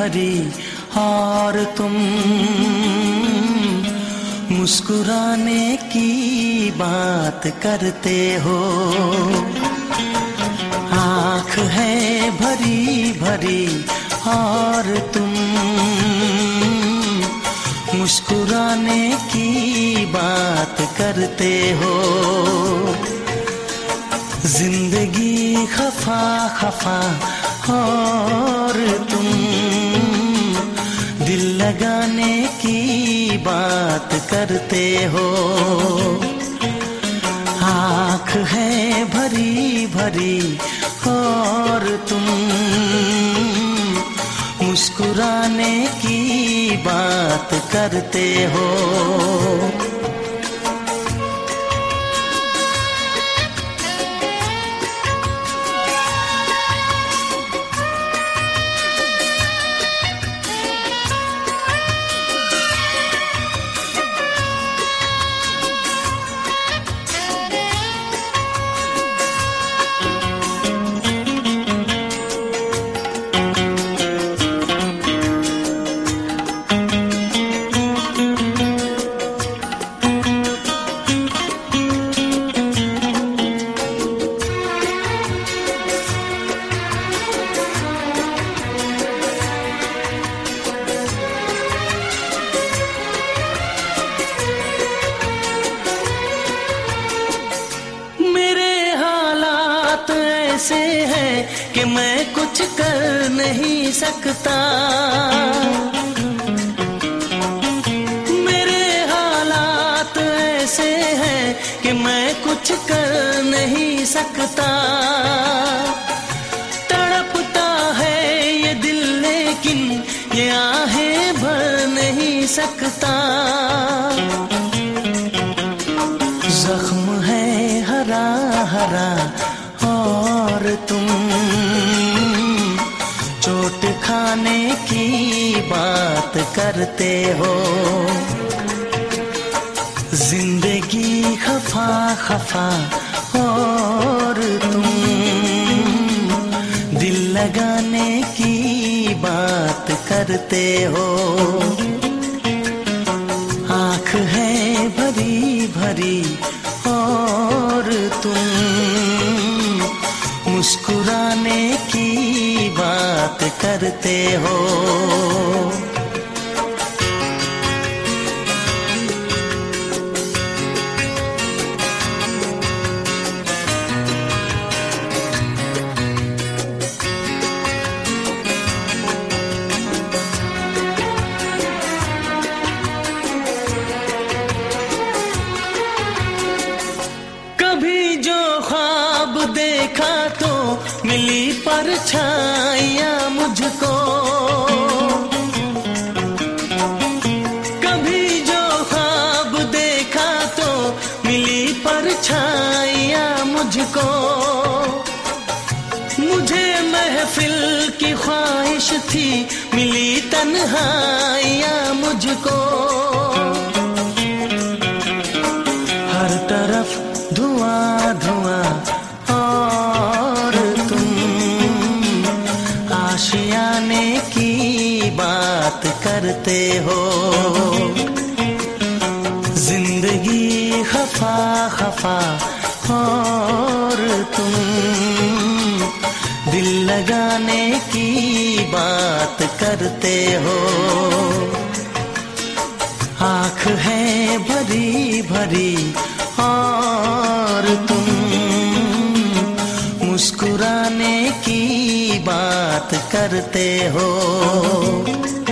भरी और तुम मुस्कुराने की बात करते हो। आँख है भरी भरी और तुम मुस्कुराने की बात करते हो। ज़िंदगी खफा खफा और तुम दिल लगाने की बात करते हो। आँख है भरी भरी और तुम मुस्कुराने की बात करते हो। कि मैं कुछ कर नहीं सकता। मेरे हालात ऐसे हैं कि मैं कुछ कर नहीं सकता। तड़पता है ये दिल, लेकिन ये आहें भर नहीं सकता। खाने की बात करते हो। ज़िंदगी खफा खफा और तुम दिल लगाने की बात करते हो। बात करते हो। मिली परछाइयाँ मुझको। कभी जो ख्वाब देखा तो मिली परछाइयाँ मुझको। मुझे महफिल की ख्वाहिश थी, मिली तन्हाइयाँ मुझको। आशियाने की बात करते हो। ज़िंदगी खफा खफा और तुम दिल लगाने की बात करते हो। आँख है भरी भरी जाने की बात करते हो।